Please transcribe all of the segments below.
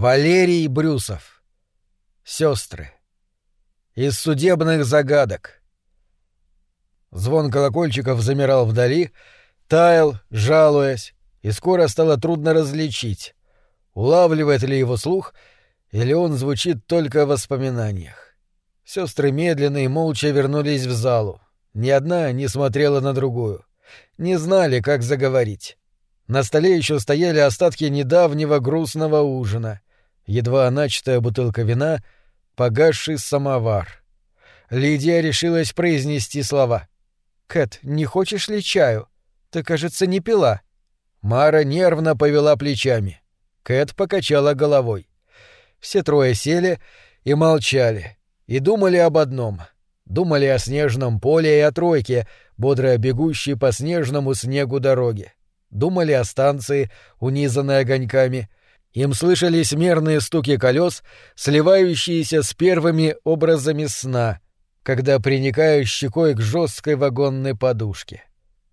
Валерий Брюсов. Сестры. Из судебных загадок. Звон колокольчиков замирал вдали, таял, жалуясь, и скоро стало трудно различить, улавливает ли его слух, или он звучит только в воспоминаниях. Сестры медленно и молча вернулись в залу. Ни одна не смотрела на другую. Не знали, как заговорить. На столе еще стояли остатки недавнего грустного ужина. Едва начатая бутылка вина, погасший самовар. Лидия решилась произнести слова. «Кэт, не хочешь ли чаю? Ты, кажется, не пила». Мара нервно повела плечами. Кэт покачала головой. Все трое сели и молчали, и думали об одном. Думали о снежном поле и о тройке, бодро бегущей по снежному снегу дороги думали о станции, унизанной огоньками. Им слышались мерные стуки колес, сливающиеся с первыми образами сна, когда приникаю щекой к жесткой вагонной подушке.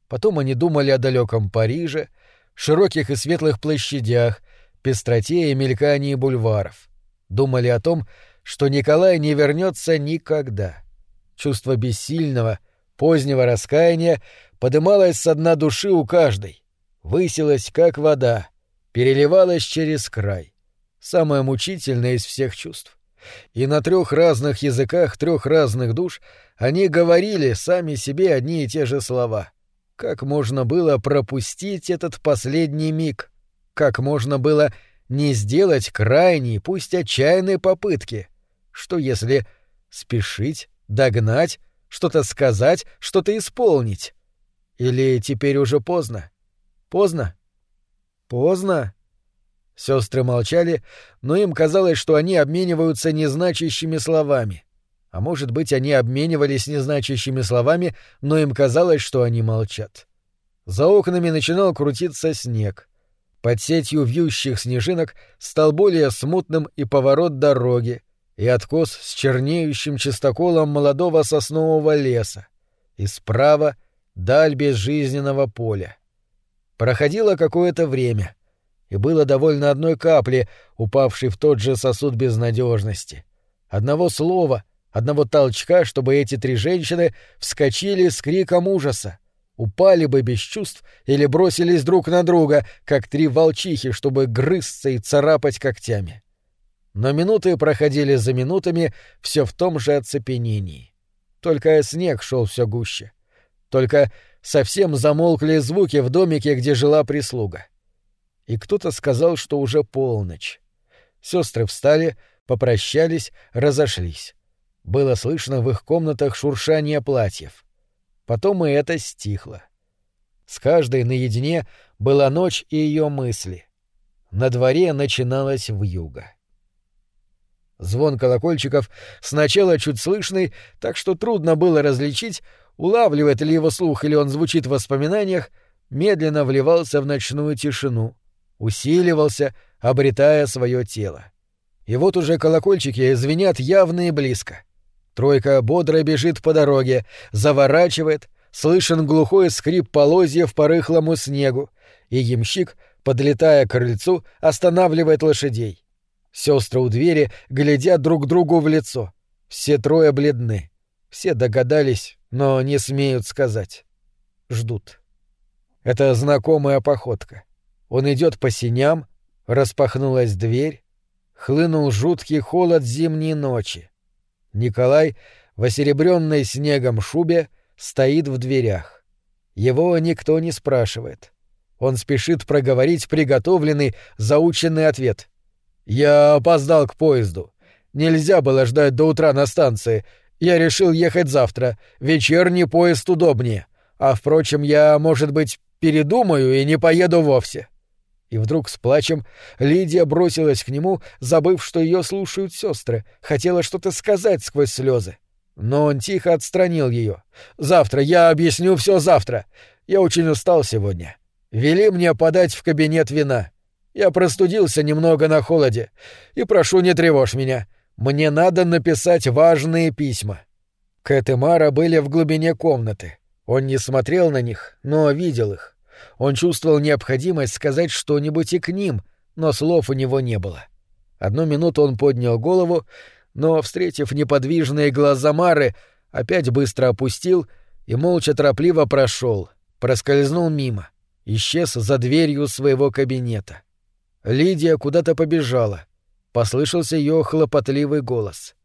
Потом они думали о далеком Париже, широких и светлых площадях, пестроте и мелькании бульваров. Думали о том, что Николай не вернется никогда. Чувство бессильного, позднего раскаяния подымалось со дна души у каждой высилась, как вода, переливалась через край. Самое мучительное из всех чувств. И на трех разных языках трех разных душ они говорили сами себе одни и те же слова. Как можно было пропустить этот последний миг? Как можно было не сделать крайней, пусть отчаянной попытки? Что если спешить, догнать, что-то сказать, что-то исполнить? Или теперь уже поздно? Поздно? Поздно? Сестры молчали, но им казалось, что они обмениваются незначащими словами. А может быть, они обменивались незначащими словами, но им казалось, что они молчат. За окнами начинал крутиться снег. Под сетью вьющих снежинок стал более смутным и поворот дороги, и откос с чернеющим чистоколом молодого соснового леса, и справа — даль безжизненного поля. Проходило какое-то время, и было довольно одной капли, упавшей в тот же сосуд безнадежности. Одного слова, одного толчка, чтобы эти три женщины вскочили с криком ужаса, упали бы без чувств или бросились друг на друга, как три волчихи, чтобы грызться и царапать когтями. Но минуты проходили за минутами все в том же оцепенении. Только снег шел все гуще. Только совсем замолкли звуки в домике, где жила прислуга. И кто-то сказал, что уже полночь. Сестры встали, попрощались, разошлись. Было слышно в их комнатах шуршание платьев. Потом и это стихло. С каждой наедине была ночь и ее мысли. На дворе начиналась вьюга. Звон колокольчиков сначала чуть слышный, так что трудно было различить, улавливает ли его слух или он звучит в воспоминаниях, медленно вливался в ночную тишину, усиливался, обретая свое тело. И вот уже колокольчики звенят явно и близко. Тройка бодро бежит по дороге, заворачивает, слышен глухой скрип полозьев по рыхлому снегу, и ямщик, подлетая к крыльцу, останавливает лошадей. Сестры у двери глядят друг другу в лицо. Все трое бледны. Все догадались, но не смеют сказать. Ждут. Это знакомая походка. Он идет по синям, распахнулась дверь, хлынул жуткий холод зимней ночи. Николай, в осеребренной снегом шубе, стоит в дверях. Его никто не спрашивает. Он спешит проговорить приготовленный, заученный ответ. «Я опоздал к поезду. Нельзя было ждать до утра на станции. Я решил ехать завтра. Вечерний поезд удобнее. А, впрочем, я, может быть, передумаю и не поеду вовсе». И вдруг с плачем Лидия бросилась к нему, забыв, что ее слушают сестры, хотела что-то сказать сквозь слезы. Но он тихо отстранил ее. «Завтра, я объясню все завтра. Я очень устал сегодня. Вели мне подать в кабинет вина. Я простудился немного на холоде. И прошу, не тревожь меня. Мне надо написать важные письма. Кэт и Мара были в глубине комнаты. Он не смотрел на них, но видел их. Он чувствовал необходимость сказать что-нибудь и к ним, но слов у него не было. Одну минуту он поднял голову, но, встретив неподвижные глаза Мары, опять быстро опустил и молча торопливо прошел, проскользнул мимо, исчез за дверью своего кабинета. Лидия куда-то побежала. Послышался ее хлопотливый голос.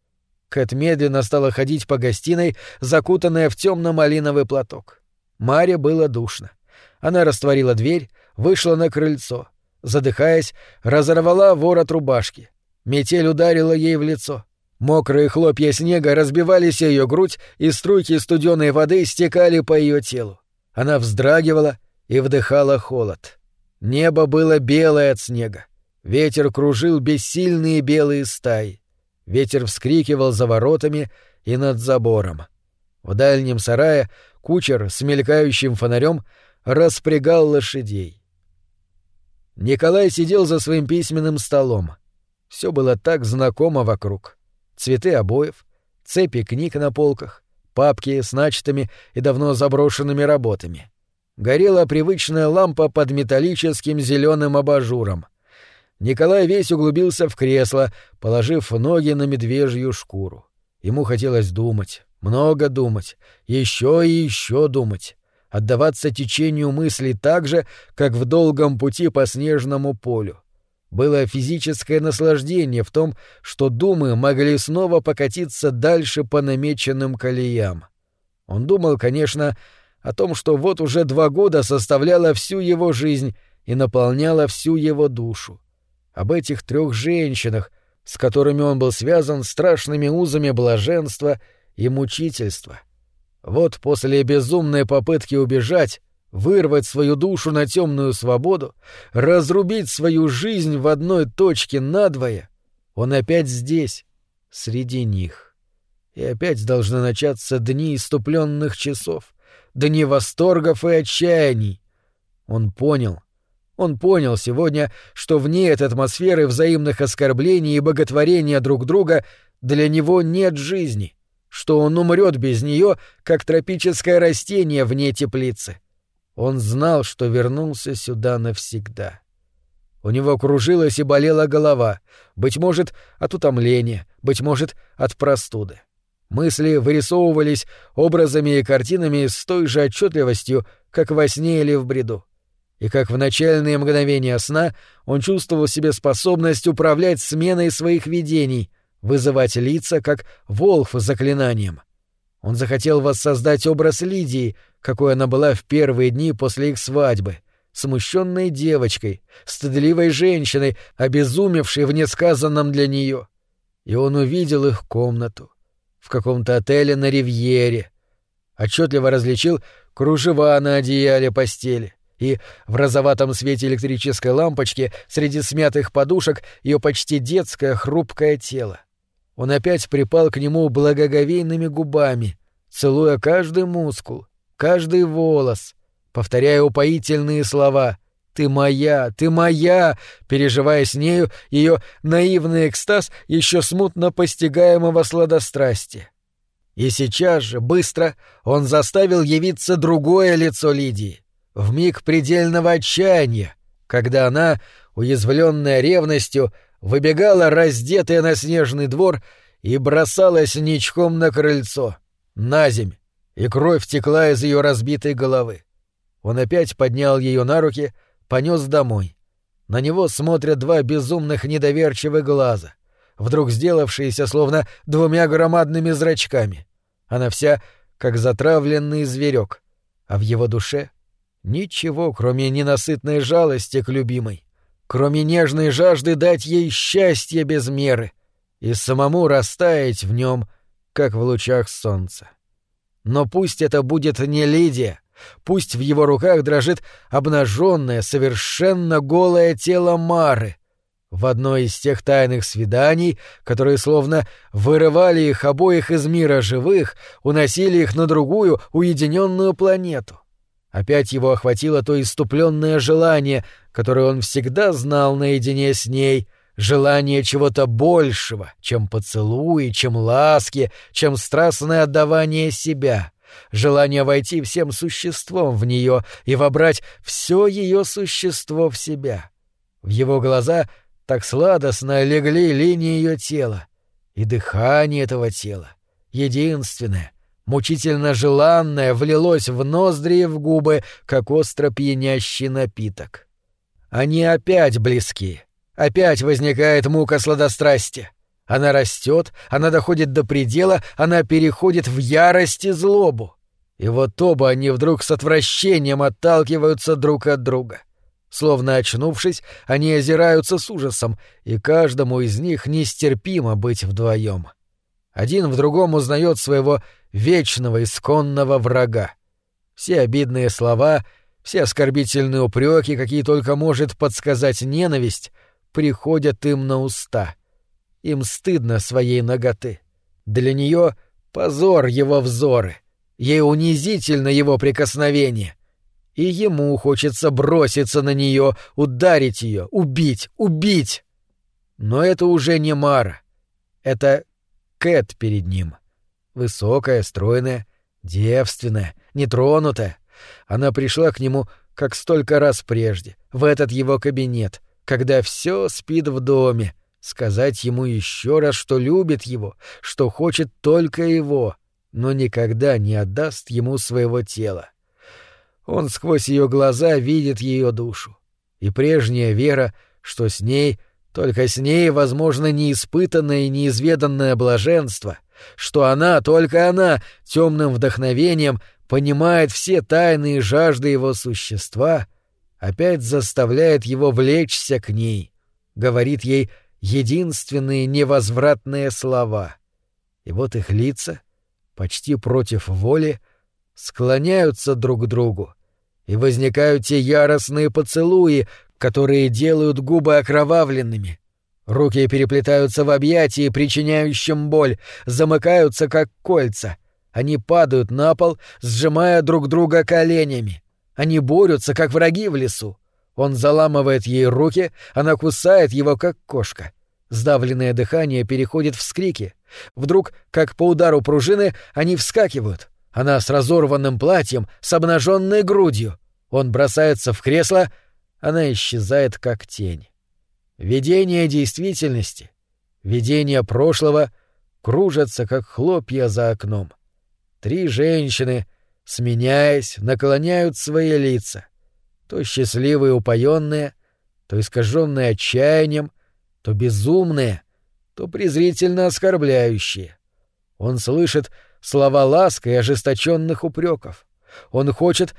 Кэт медленно стала ходить по гостиной, закутанная в темно-малиновый платок. Маре было душно. Она растворила дверь, вышла на крыльцо. Задыхаясь, разорвала ворот рубашки. Метель ударила ей в лицо. Мокрые хлопья снега разбивались ее грудь, и струйки студеной воды стекали по ее телу. Она вздрагивала и вдыхала холод. Небо было белое от снега. Ветер кружил бессильные белые стаи. Ветер вскрикивал за воротами и над забором. В дальнем сарае кучер с мелькающим фонарем распрягал лошадей. Николай сидел за своим письменным столом. Все было так знакомо вокруг цветы обоев, цепи книг на полках, папки с начатыми и давно заброшенными работами. Горела привычная лампа под металлическим зеленым абажуром. Николай весь углубился в кресло, положив ноги на медвежью шкуру. Ему хотелось думать, много думать, еще и еще думать, отдаваться течению мыслей так же, как в долгом пути по снежному полю. Было физическое наслаждение в том, что думы могли снова покатиться дальше по намеченным колеям. Он думал, конечно, о том, что вот уже два года составляла всю его жизнь и наполняла всю его душу. Об этих трех женщинах, с которыми он был связан страшными узами блаженства и мучительства. Вот после безумной попытки убежать вырвать свою душу на темную свободу, разрубить свою жизнь в одной точке надвое, он опять здесь, среди них. И опять должны начаться дни иступленных часов, дни восторгов и отчаяний. Он понял, он понял сегодня, что вне этой атмосферы взаимных оскорблений и боготворения друг друга для него нет жизни, что он умрет без нее, как тропическое растение вне теплицы. Он знал, что вернулся сюда навсегда. У него кружилась и болела голова, быть может, от утомления, быть может, от простуды. Мысли вырисовывались образами и картинами с той же отчетливостью, как во сне или в бреду. И как в начальные мгновения сна он чувствовал себе способность управлять сменой своих видений, вызывать лица, как волх заклинанием. Он захотел воссоздать образ Лидии, какой она была в первые дни после их свадьбы, смущенной девочкой, стыдливой женщиной, обезумевшей в несказанном для нее. И он увидел их комнату в каком-то отеле на Ривьере. Отчетливо различил кружева на одеяле постели и в розоватом свете электрической лампочки среди смятых подушек ее почти детское хрупкое тело. Он опять припал к нему благоговейными губами, целуя каждый мускул, каждый волос, повторяя упоительные слова «Ты моя, ты моя», переживая с нею ее наивный экстаз еще смутно постигаемого сладострастия. И сейчас же, быстро, он заставил явиться другое лицо Лидии, в миг предельного отчаяния, когда она, уязвленная ревностью, выбегала раздетая на снежный двор и бросалась ничком на крыльцо, на земь, и кровь текла из ее разбитой головы. Он опять поднял ее на руки, понес домой. На него смотрят два безумных недоверчивых глаза, вдруг сделавшиеся словно двумя громадными зрачками. Она вся как затравленный зверек, а в его душе ничего, кроме ненасытной жалости к любимой, кроме нежной жажды дать ей счастье без меры и самому растаять в нем, как в лучах солнца. Но пусть это будет не Лидия, пусть в его руках дрожит обнаженное, совершенно голое тело Мары. В одно из тех тайных свиданий, которые словно вырывали их обоих из мира живых, уносили их на другую уединенную планету. Опять его охватило то иступленное желание, которое он всегда знал наедине с ней — желание чего-то большего, чем поцелуи, чем ласки, чем страстное отдавание себя, желание войти всем существом в нее и вобрать все ее существо в себя. В его глаза Так сладостно легли линии ее тела. И дыхание этого тела, единственное, мучительно желанное, влилось в ноздри и в губы, как остро пьянящий напиток. Они опять близки. Опять возникает мука сладострастия. Она растет, она доходит до предела, она переходит в ярость и злобу. И вот оба они вдруг с отвращением отталкиваются друг от друга. Словно очнувшись, они озираются с ужасом, и каждому из них нестерпимо быть вдвоем. Один в другом узнает своего вечного исконного врага. Все обидные слова, все оскорбительные упреки, какие только может подсказать ненависть, приходят им на уста. Им стыдно своей ноготы. Для нее позор его взоры — Ей унизительно его прикосновение. И ему хочется броситься на нее, ударить ее, убить, убить. Но это уже не Мара. Это Кэт перед ним. Высокая, стройная, девственная, нетронутая. Она пришла к нему, как столько раз прежде, в этот его кабинет, когда все спит в доме, сказать ему еще раз, что любит его, что хочет только его, но никогда не отдаст ему своего тела. Он сквозь ее глаза видит ее душу. И прежняя вера, что с ней, только с ней возможно неиспытанное и неизведанное блаженство, что она, только она, темным вдохновением понимает все тайные жажды его существа, опять заставляет его влечься к ней, говорит ей единственные невозвратные слова. И вот их лица — почти против воли, склоняются друг к другу, и возникают те яростные поцелуи, которые делают губы окровавленными. Руки переплетаются в объятии, причиняющем боль, замыкаются как кольца. Они падают на пол, сжимая друг друга коленями. Они борются, как враги в лесу. Он заламывает ей руки, она кусает его, как кошка. Сдавленное дыхание переходит в скрики. Вдруг, как по удару пружины, они вскакивают. Она с разорванным платьем, с обнаженной грудью. Он бросается в кресло, она исчезает, как тень. Видение действительности, видение прошлого кружатся, как хлопья за окном. Три женщины, сменяясь, наклоняют свои лица. То счастливые упоенные, то искаженные отчаянием, то безумные, то презрительно оскорбляющие. Он слышит слова ласка и ожесточенных упреков. Он хочет,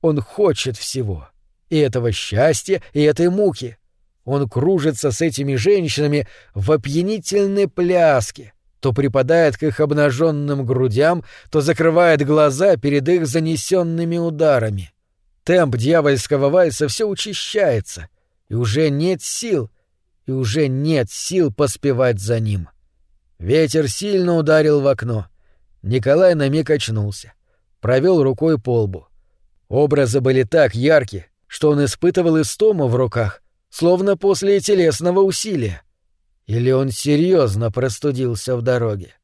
он хочет всего. И этого счастья, и этой муки. Он кружится с этими женщинами в опьянительной пляске, то припадает к их обнаженным грудям, то закрывает глаза перед их занесенными ударами. Темп дьявольского вальса все учащается, и уже нет сил, и уже нет сил поспевать за ним. Ветер сильно ударил в окно. Николай на миг очнулся. Провел рукой по лбу. Образы были так яркие, что он испытывал истому в руках, словно после телесного усилия. Или он серьезно простудился в дороге.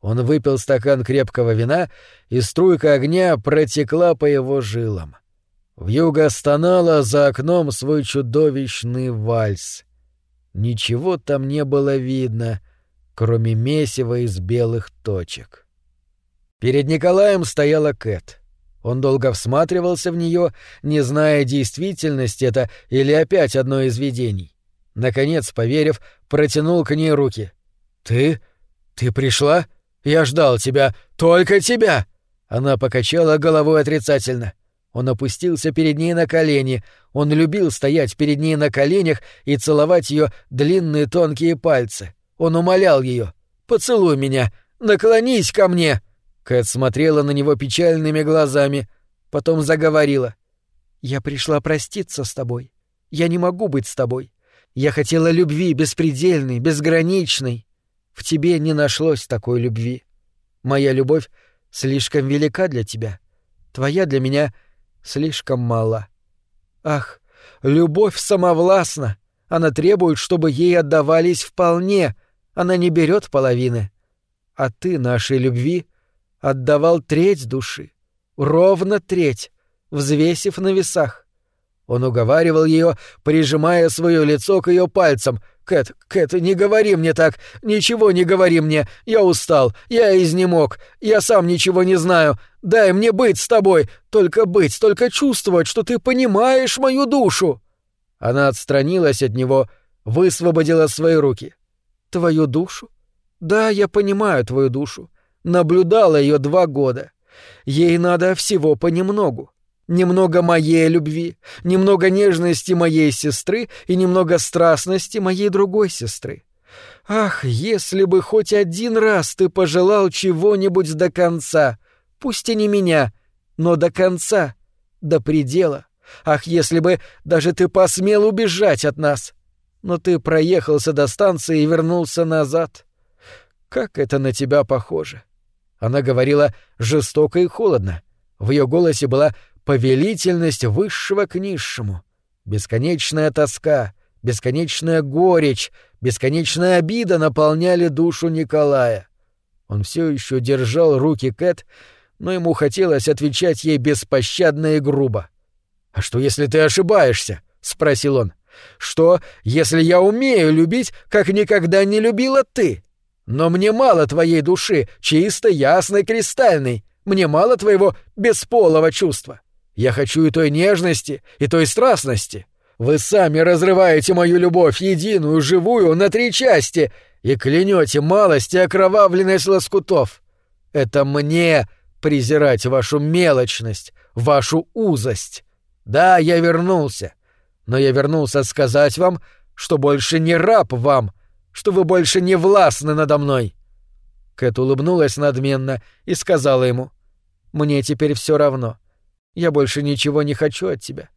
Он выпил стакан крепкого вина, и струйка огня протекла по его жилам. Вьюга стонала за окном свой чудовищный вальс. Ничего там не было видно, кроме месива из белых точек. Перед Николаем стояла Кэт. Он долго всматривался в нее, не зная, действительность это или опять одно из видений. Наконец, поверив, протянул к ней руки. «Ты? Ты пришла? Я ждал тебя. Только тебя!» Она покачала головой отрицательно. Он опустился перед ней на колени. Он любил стоять перед ней на коленях и целовать ее длинные тонкие пальцы. Он умолял ее: «Поцелуй меня! Наклонись ко мне!» Кэт смотрела на него печальными глазами, потом заговорила. «Я пришла проститься с тобой. Я не могу быть с тобой. Я хотела любви беспредельной, безграничной. В тебе не нашлось такой любви. Моя любовь слишком велика для тебя. Твоя для меня — слишком мало. Ах, любовь самовластна. Она требует, чтобы ей отдавались вполне. Она не берет половины. А ты нашей любви отдавал треть души. Ровно треть, взвесив на весах. Он уговаривал ее, прижимая свое лицо к ее пальцам, Кэт, Кэт, не говори мне так, ничего не говори мне. Я устал, я изнемог, я сам ничего не знаю. Дай мне быть с тобой, только быть, только чувствовать, что ты понимаешь мою душу». Она отстранилась от него, высвободила свои руки. «Твою душу? Да, я понимаю твою душу. Наблюдала ее два года. Ей надо всего понемногу. Немного моей любви, немного нежности моей сестры и немного страстности моей другой сестры. Ах, если бы хоть один раз ты пожелал чего-нибудь до конца, пусть и не меня, но до конца, до предела. Ах, если бы даже ты посмел убежать от нас. Но ты проехался до станции и вернулся назад. Как это на тебя похоже? Она говорила жестоко и холодно. В ее голосе была повелительность высшего к низшему, бесконечная тоска, бесконечная горечь, бесконечная обида наполняли душу Николая. Он все еще держал руки Кэт, но ему хотелось отвечать ей беспощадно и грубо. «А что, если ты ошибаешься?» — спросил он. «Что, если я умею любить, как никогда не любила ты? Но мне мало твоей души, чисто, ясной, кристальной. Мне мало твоего бесполого чувства. Я хочу и той нежности, и той страстности. Вы сами разрываете мою любовь, единую, живую, на три части, и клянете малость и окровавленность лоскутов. Это мне презирать вашу мелочность, вашу узость. Да, я вернулся, но я вернулся сказать вам, что больше не раб вам, что вы больше не властны надо мной. Кэт улыбнулась надменно и сказала ему, «Мне теперь все равно. Я больше ничего не хочу от тебя.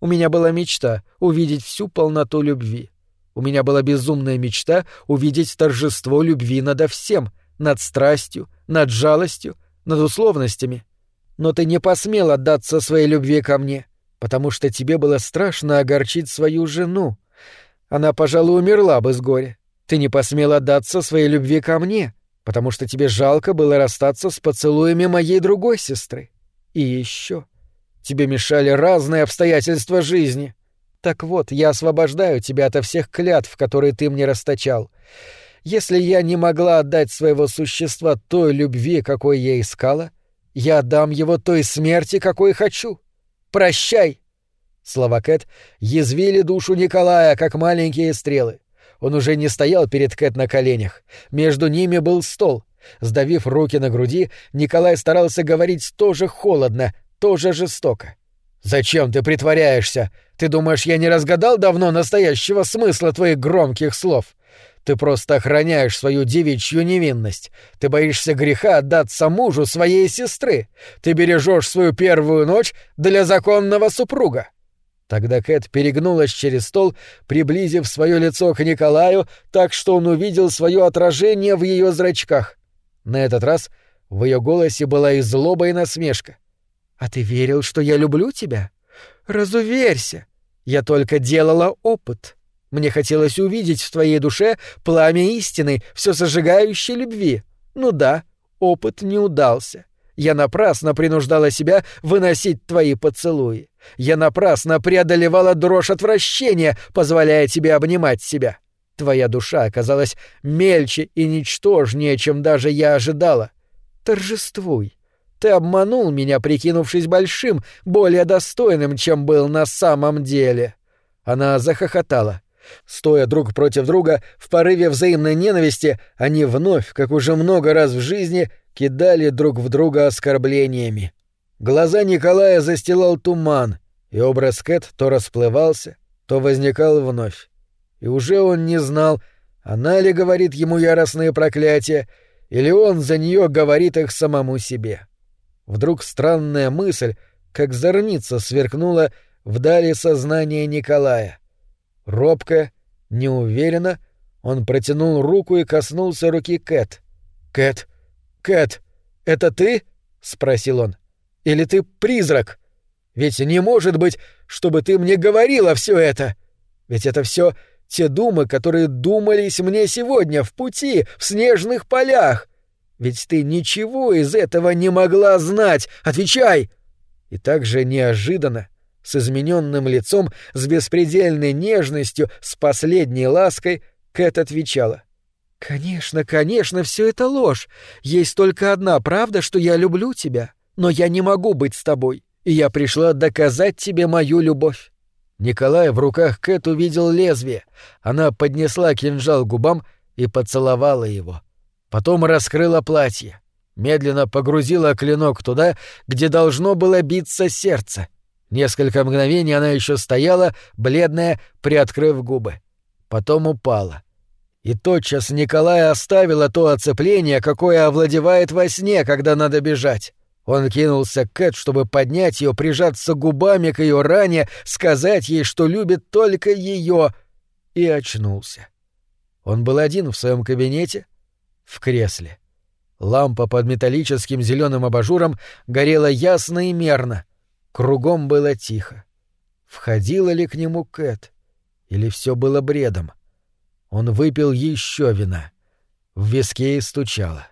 У меня была мечта — увидеть всю полноту любви. У меня была безумная мечта увидеть торжество любви надо всем, над страстью, над жалостью, над условностями. Но ты не посмел отдаться своей любви ко мне, потому что тебе было страшно огорчить свою жену. Она, пожалуй, умерла бы с горя. Ты не посмел отдаться своей любви ко мне, потому что тебе жалко было расстаться с поцелуями моей другой сестры. И еще. Тебе мешали разные обстоятельства жизни. Так вот, я освобождаю тебя ото всех клятв, которые ты мне расточал. Если я не могла отдать своего существа той любви, какой я искала, я отдам его той смерти, какой хочу. Прощай!» Слова Кэт язвили душу Николая, как маленькие стрелы. Он уже не стоял перед Кэт на коленях. Между ними был стол. Сдавив руки на груди, Николай старался говорить тоже холодно, тоже жестоко. «Зачем ты притворяешься? Ты думаешь, я не разгадал давно настоящего смысла твоих громких слов? Ты просто охраняешь свою девичью невинность. Ты боишься греха отдаться мужу своей сестры. Ты бережешь свою первую ночь для законного супруга». Тогда Кэт перегнулась через стол, приблизив свое лицо к Николаю, так что он увидел свое отражение в ее зрачках. На этот раз в ее голосе была и злоба, и насмешка. «А ты верил, что я люблю тебя? Разуверься. Я только делала опыт. Мне хотелось увидеть в твоей душе пламя истины, все зажигающей любви. Ну да, опыт не удался. Я напрасно принуждала себя выносить твои поцелуи. Я напрасно преодолевала дрожь отвращения, позволяя тебе обнимать себя. Твоя душа оказалась мельче и ничтожнее, чем даже я ожидала. Торжествуй. Ты обманул меня, прикинувшись большим, более достойным, чем был на самом деле». Она захохотала. Стоя друг против друга, в порыве взаимной ненависти, они вновь, как уже много раз в жизни, кидали друг в друга оскорблениями. Глаза Николая застилал туман, и образ Кэт то расплывался, то возникал вновь. И уже он не знал, она ли говорит ему яростные проклятия, или он за нее говорит их самому себе. Вдруг странная мысль, как зорница, сверкнула вдали сознания Николая. Робко, неуверенно, он протянул руку и коснулся руки Кэт. «Кэт! Кэт! Это ты?» — спросил он. «Или ты призрак? Ведь не может быть, чтобы ты мне говорила все это! Ведь это все те думы, которые думались мне сегодня в пути, в снежных полях, ведь ты ничего из этого не могла знать. Отвечай!» И так же неожиданно, с измененным лицом, с беспредельной нежностью, с последней лаской, Кэт отвечала. «Конечно, конечно, все это ложь. Есть только одна правда, что я люблю тебя. Но я не могу быть с тобой, и я пришла доказать тебе мою любовь». Николай в руках Кэт увидел лезвие. Она поднесла кинжал к губам и поцеловала его. Потом раскрыла платье. Медленно погрузила клинок туда, где должно было биться сердце. Несколько мгновений она еще стояла, бледная, приоткрыв губы. Потом упала. И тотчас Николай оставила то оцепление, какое овладевает во сне, когда надо бежать. Он кинулся к Кэт, чтобы поднять ее, прижаться губами к ее ране, сказать ей, что любит только ее, и очнулся. Он был один в своем кабинете, в кресле. Лампа под металлическим зеленым абажуром горела ясно и мерно. Кругом было тихо. Входила ли к нему Кэт? Или все было бредом? Он выпил еще вина. В виске стучало.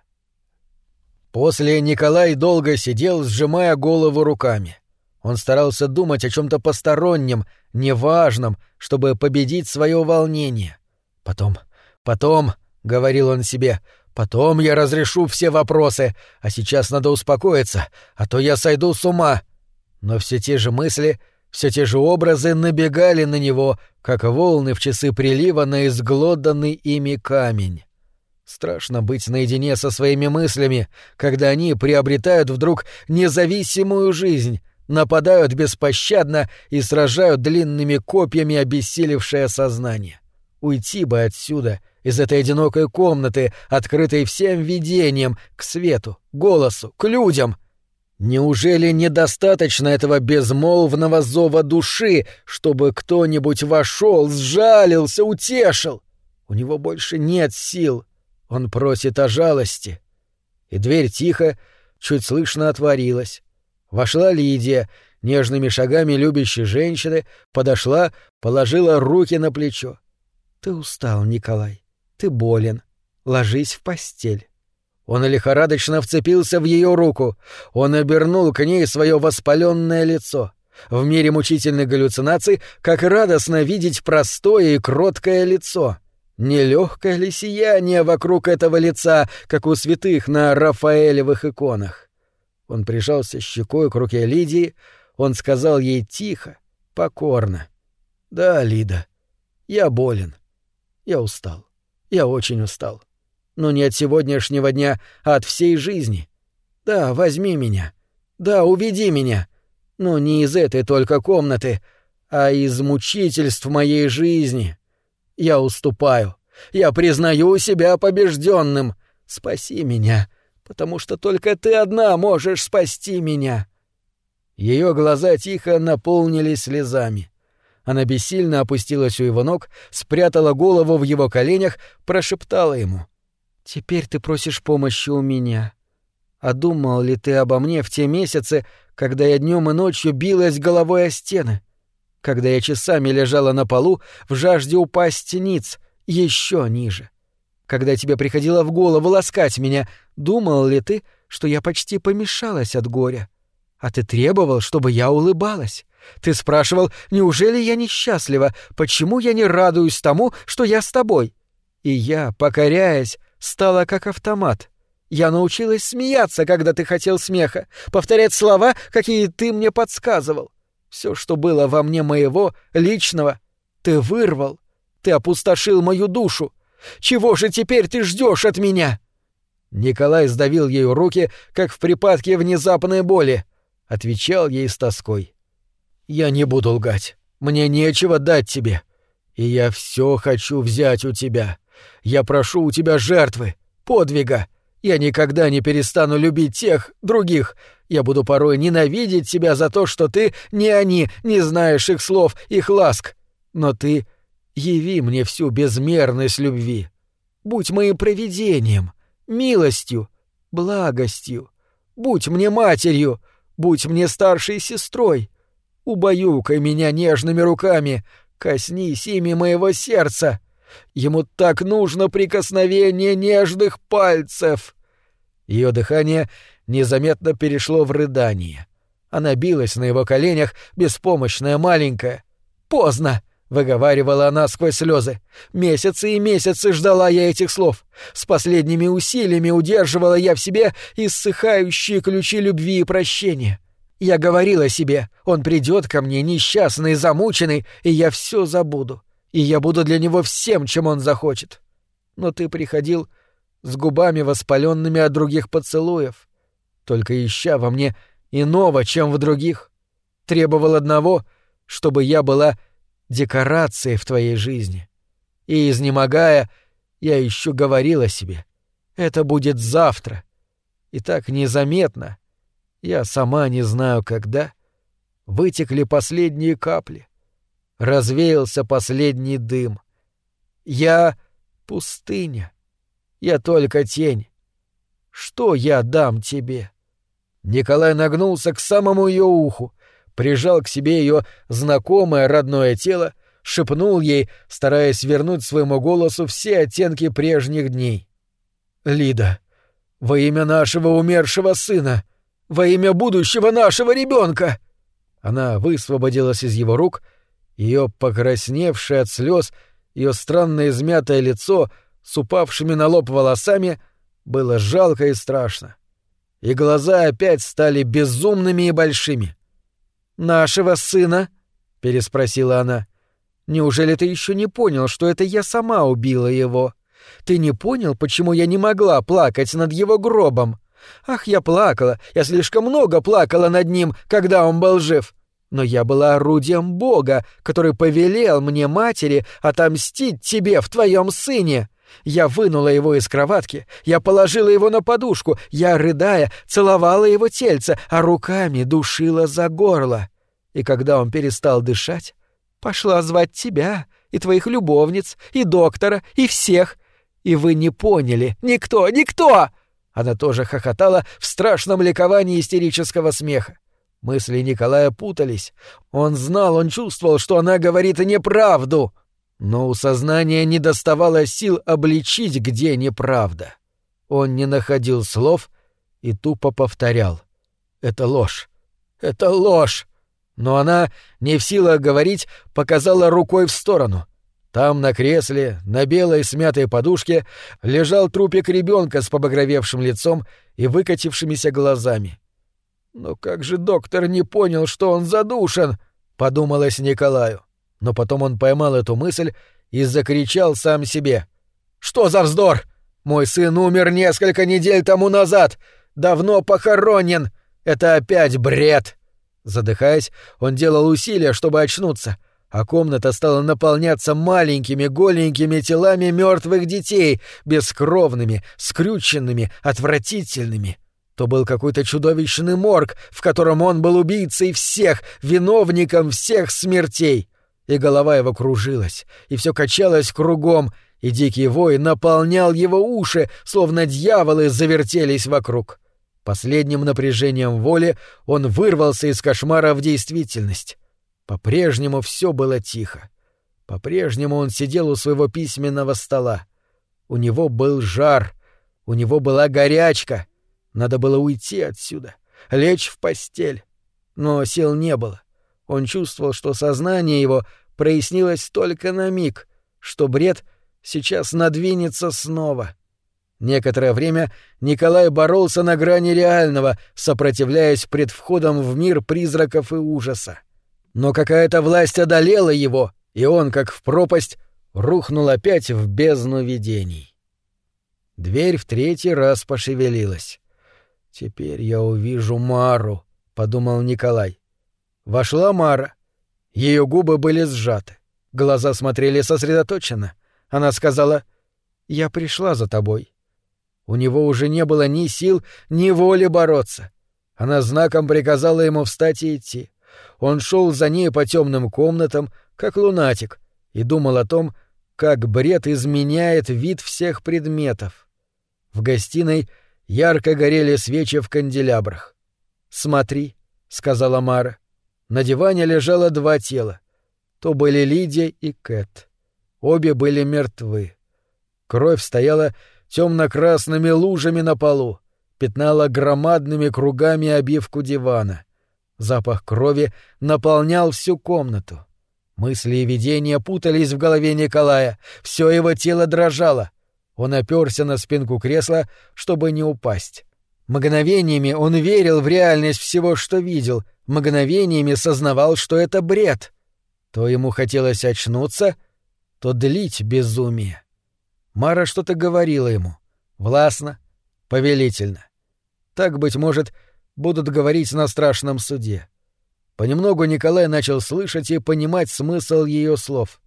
После Николай долго сидел, сжимая голову руками. Он старался думать о чем-то постороннем, неважном, чтобы победить свое волнение. Потом, потом, — говорил он себе, — потом я разрешу все вопросы, а сейчас надо успокоиться, а то я сойду с ума. Но все те же мысли, все те же образы набегали на него, как волны в часы прилива на изглоданный ими камень. Страшно быть наедине со своими мыслями, когда они приобретают вдруг независимую жизнь, нападают беспощадно и сражают длинными копьями обессилевшее сознание. Уйти бы отсюда, из этой одинокой комнаты, открытой всем видением, к свету, голосу, к людям. Неужели недостаточно этого безмолвного зова души, чтобы кто-нибудь вошел, сжалился, утешил? У него больше нет сил, он просит о жалости. И дверь тихо, чуть слышно отворилась. Вошла Лидия, нежными шагами любящей женщины, подошла, положила руки на плечо. «Ты устал, Николай. Ты болен. Ложись в постель». Он лихорадочно вцепился в ее руку. Он обернул к ней свое воспаленное лицо. В мире мучительных галлюцинаций, как радостно видеть простое и кроткое лицо. Нелегкое ли сияние вокруг этого лица, как у святых на Рафаэлевых иконах? Он прижался щекой к руке Лидии, он сказал ей тихо, покорно. «Да, Лида, я болен. Я устал. Я очень устал. Но не от сегодняшнего дня, а от всей жизни. Да, возьми меня. Да, уведи меня. Но не из этой только комнаты, а из мучительств моей жизни. Я уступаю. Я признаю себя побежденным. Спаси меня, потому что только ты одна можешь спасти меня. Ее глаза тихо наполнились слезами. Она бессильно опустилась у его ног, спрятала голову в его коленях, прошептала ему. «Теперь ты просишь помощи у меня. А думал ли ты обо мне в те месяцы, когда я днем и ночью билась головой о стены? когда я часами лежала на полу в жажде упасть ниц, еще ниже. Когда тебе приходило в голову ласкать меня, думал ли ты, что я почти помешалась от горя? А ты требовал, чтобы я улыбалась. Ты спрашивал, неужели я несчастлива, почему я не радуюсь тому, что я с тобой? И я, покоряясь, стала как автомат. Я научилась смеяться, когда ты хотел смеха, повторять слова, какие ты мне подсказывал. Все, что было во мне моего, личного, ты вырвал. Ты опустошил мою душу. Чего же теперь ты ждешь от меня?» Николай сдавил ее руки, как в припадке внезапной боли. Отвечал ей с тоской. «Я не буду лгать. Мне нечего дать тебе. И я все хочу взять у тебя. Я прошу у тебя жертвы, подвига. Я никогда не перестану любить тех, других. Я буду порой ненавидеть тебя за то, что ты, не они, не знаешь их слов, их ласк. Но ты яви мне всю безмерность любви. Будь моим провидением, милостью, благостью. Будь мне матерью, будь мне старшей сестрой. Убаюкай меня нежными руками, коснись ими моего сердца. Ему так нужно прикосновение нежных пальцев. Ее дыхание незаметно перешло в рыдание. Она билась на его коленях, беспомощная, маленькая. «Поздно!» — выговаривала она сквозь слезы. Месяцы и месяцы ждала я этих слов. С последними усилиями удерживала я в себе иссыхающие ключи любви и прощения. Я говорила себе, он придет ко мне несчастный, замученный, и я все забуду. И я буду для него всем, чем он захочет. Но ты приходил с губами воспаленными от других поцелуев, только ища во мне иного, чем в других. Требовал одного, чтобы я была декорацией в твоей жизни. И, изнемогая, я еще говорила себе, это будет завтра. И так незаметно, я сама не знаю когда, вытекли последние капли, развеялся последний дым. Я пустыня, я только тень. Что я дам тебе? Николай нагнулся к самому ее уху, прижал к себе ее знакомое родное тело, шепнул ей, стараясь вернуть своему голосу все оттенки прежних дней. «Лида, во имя нашего умершего сына, во имя будущего нашего ребенка!» Она высвободилась из его рук, ее покрасневшее от слез, ее странно измятое лицо с упавшими на лоб волосами было жалко и страшно. И глаза опять стали безумными и большими. «Нашего сына?» — переспросила она. «Неужели ты еще не понял, что это я сама убила его? Ты не понял, почему я не могла плакать над его гробом? Ах, я плакала, я слишком много плакала над ним, когда он был жив. Но я была орудием Бога, который повелел мне, матери, отомстить тебе в твоем сыне. Я вынула его из кроватки, я положила его на подушку, я, рыдая, целовала его тельце, а руками душила за горло и когда он перестал дышать, пошла звать тебя и твоих любовниц, и доктора, и всех. И вы не поняли. Никто, никто!» Она тоже хохотала в страшном ликовании истерического смеха. Мысли Николая путались. Он знал, он чувствовал, что она говорит неправду. Но у сознания не доставало сил обличить, где неправда. Он не находил слов и тупо повторял. «Это ложь! Это ложь!» но она, не в силах говорить, показала рукой в сторону. Там на кресле, на белой смятой подушке, лежал трупик ребенка с побагровевшим лицом и выкатившимися глазами. «Но как же доктор не понял, что он задушен?» — подумалось Николаю. Но потом он поймал эту мысль и закричал сам себе. «Что за вздор? Мой сын умер несколько недель тому назад! Давно похоронен! Это опять бред!» Задыхаясь, он делал усилия, чтобы очнуться, а комната стала наполняться маленькими голенькими телами мертвых детей, бескровными, скрюченными, отвратительными. То был какой-то чудовищный морг, в котором он был убийцей всех, виновником всех смертей. И голова его кружилась, и все качалось кругом, и дикий вой наполнял его уши, словно дьяволы завертелись вокруг. Последним напряжением воли он вырвался из кошмара в действительность. По-прежнему все было тихо. По-прежнему он сидел у своего письменного стола. У него был жар, у него была горячка. Надо было уйти отсюда, лечь в постель. Но сил не было. Он чувствовал, что сознание его прояснилось только на миг, что бред сейчас надвинется снова — Некоторое время Николай боролся на грани реального, сопротивляясь пред входом в мир призраков и ужаса. Но какая-то власть одолела его, и он, как в пропасть, рухнул опять в бездну видений. Дверь в третий раз пошевелилась. «Теперь я увижу Мару», — подумал Николай. Вошла Мара. Ее губы были сжаты. Глаза смотрели сосредоточенно. Она сказала «Я пришла за тобой». У него уже не было ни сил, ни воли бороться. Она знаком приказала ему встать и идти. Он шел за ней по темным комнатам, как лунатик, и думал о том, как бред изменяет вид всех предметов. В гостиной ярко горели свечи в канделябрах. «Смотри», — сказала Мара. На диване лежало два тела. То были Лидия и Кэт. Обе были мертвы. Кровь стояла темно-красными лужами на полу, пятнала громадными кругами обивку дивана. Запах крови наполнял всю комнату. Мысли и видения путались в голове Николая, все его тело дрожало. Он оперся на спинку кресла, чтобы не упасть. Мгновениями он верил в реальность всего, что видел, мгновениями сознавал, что это бред. То ему хотелось очнуться, то длить безумие. Мара что-то говорила ему. Властно, повелительно. Так, быть может, будут говорить на страшном суде. Понемногу Николай начал слышать и понимать смысл ее слов.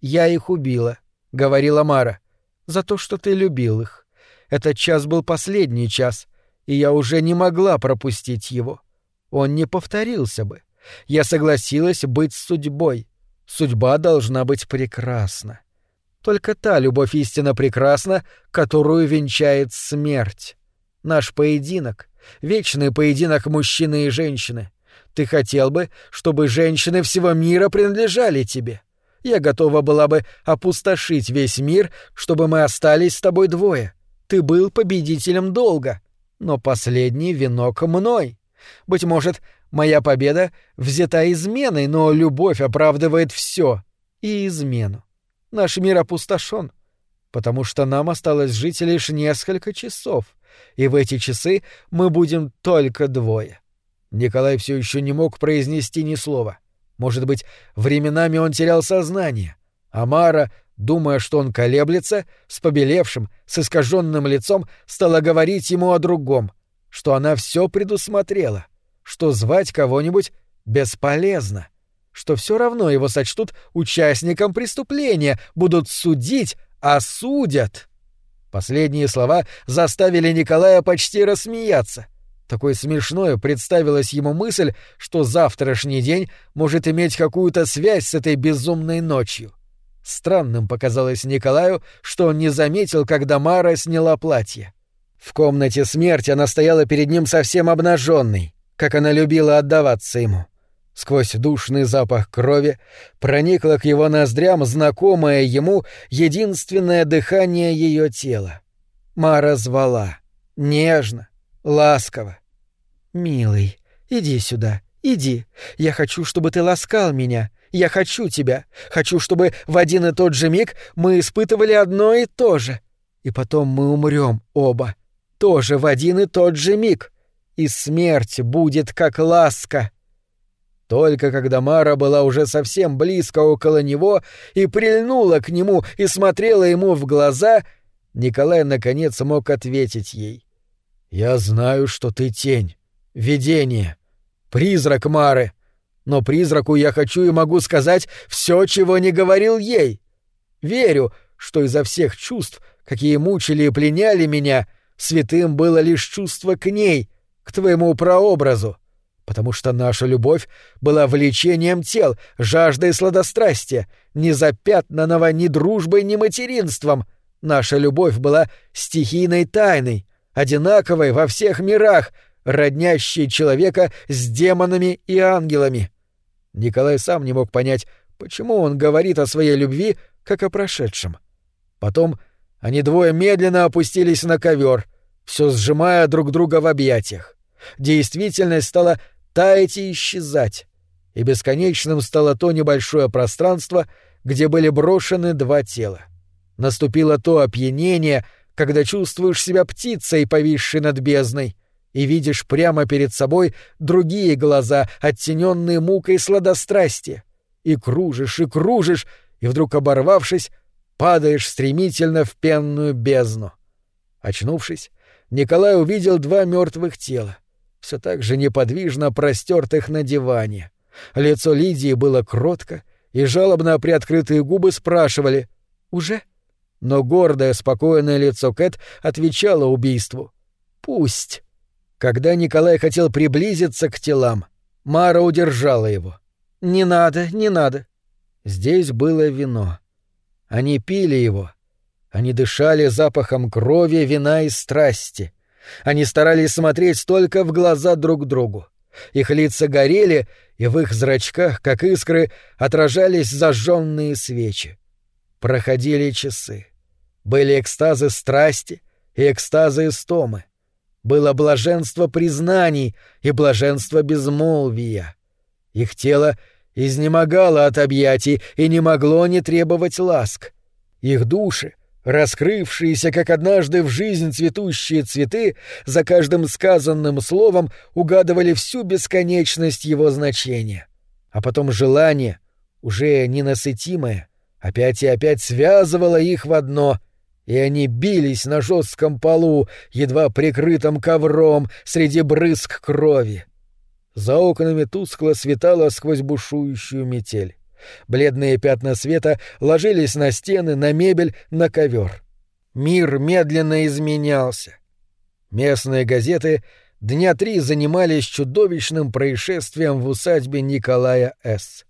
«Я их убила», — говорила Мара, — «за то, что ты любил их. Этот час был последний час, и я уже не могла пропустить его. Он не повторился бы. Я согласилась быть судьбой. Судьба должна быть прекрасна. Только та любовь истинно прекрасна, которую венчает смерть. Наш поединок — вечный поединок мужчины и женщины. Ты хотел бы, чтобы женщины всего мира принадлежали тебе. Я готова была бы опустошить весь мир, чтобы мы остались с тобой двое. Ты был победителем долга но последний венок мной. Быть может, моя победа взята изменой, но любовь оправдывает все и измену. Наш мир опустошен, потому что нам осталось жить лишь несколько часов, и в эти часы мы будем только двое. Николай все еще не мог произнести ни слова. Может быть, временами он терял сознание. Амара думая, что он колеблется, с побелевшим, с искаженным лицом, стала говорить ему о другом, что она все предусмотрела, что звать кого-нибудь бесполезно, что все равно его сочтут участником преступления, будут судить, осудят. Последние слова заставили Николая почти рассмеяться. Такой смешной представилась ему мысль, что завтрашний день может иметь какую-то связь с этой безумной ночью. — Странным показалось Николаю, что он не заметил, когда Мара сняла платье. В комнате смерти она стояла перед ним совсем обнаженной, как она любила отдаваться ему. Сквозь душный запах крови проникло к его ноздрям знакомое ему единственное дыхание ее тела. Мара звала. Нежно, ласково. «Милый, иди сюда, иди. Я хочу, чтобы ты ласкал меня. Я хочу тебя. Хочу, чтобы в один и тот же миг мы испытывали одно и то же. И потом мы умрем оба. Тоже в один и тот же миг. И смерть будет как ласка. Только когда Мара была уже совсем близко около него и прильнула к нему и смотрела ему в глаза, Николай наконец мог ответить ей. «Я знаю, что ты тень, видение, призрак Мары но призраку я хочу и могу сказать все, чего не говорил ей. Верю, что изо всех чувств, какие мучили и пленяли меня, святым было лишь чувство к ней, к твоему прообразу, потому что наша любовь была влечением тел, жаждой сладострастия, не запятнанного ни дружбой, ни материнством. Наша любовь была стихийной тайной, одинаковой во всех мирах, роднящей человека с демонами и ангелами. Николай сам не мог понять, почему он говорит о своей любви, как о прошедшем. Потом они двое медленно опустились на ковер, все сжимая друг друга в объятиях. Действительность стала таять и исчезать, и бесконечным стало то небольшое пространство, где были брошены два тела. Наступило то опьянение, когда чувствуешь себя птицей, повисшей над бездной, и видишь прямо перед собой другие глаза, оттененные мукой сладострастия. И кружишь, и кружишь, и вдруг, оборвавшись, падаешь стремительно в пенную бездну. Очнувшись, Николай увидел два мертвых тела, все так же неподвижно простертых на диване. Лицо Лидии было кротко, и жалобно приоткрытые губы спрашивали «Уже?». Но гордое, спокойное лицо Кэт отвечало убийству «Пусть». Когда Николай хотел приблизиться к телам, Мара удержала его. «Не надо, не надо». Здесь было вино. Они пили его. Они дышали запахом крови, вина и страсти. Они старались смотреть только в глаза друг другу. Их лица горели, и в их зрачках, как искры, отражались зажженные свечи. Проходили часы. Были экстазы страсти и экстазы истомы было блаженство признаний и блаженство безмолвия. Их тело изнемогало от объятий и не могло не требовать ласк. Их души, раскрывшиеся, как однажды в жизнь цветущие цветы, за каждым сказанным словом угадывали всю бесконечность его значения. А потом желание, уже ненасытимое, опять и опять связывало их в одно — и они бились на жестком полу, едва прикрытом ковром, среди брызг крови. За окнами тускло светало сквозь бушующую метель. Бледные пятна света ложились на стены, на мебель, на ковер. Мир медленно изменялся. Местные газеты дня три занимались чудовищным происшествием в усадьбе Николая С.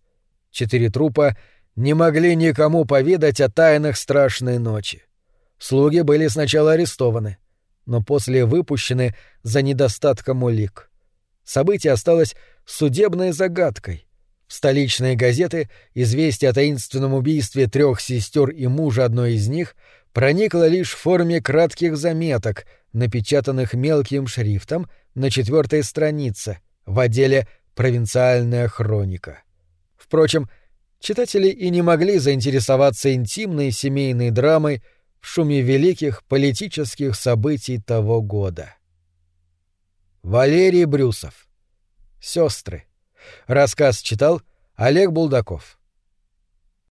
Четыре трупа не могли никому поведать о тайнах страшной ночи. Слуги были сначала арестованы, но после выпущены за недостатком улик. Событие осталось судебной загадкой. В столичные газеты известие о таинственном убийстве трех сестер и мужа одной из них проникло лишь в форме кратких заметок, напечатанных мелким шрифтом на четвертой странице в отделе «Провинциальная хроника». Впрочем, читатели и не могли заинтересоваться интимной семейной драмой в шуме великих политических событий того года. Валерий Брюсов. Сестры. Рассказ читал Олег Булдаков.